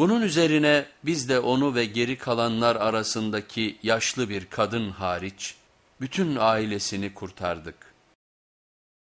Bunun üzerine biz de onu ve geri kalanlar arasındaki yaşlı bir kadın hariç bütün ailesini kurtardık.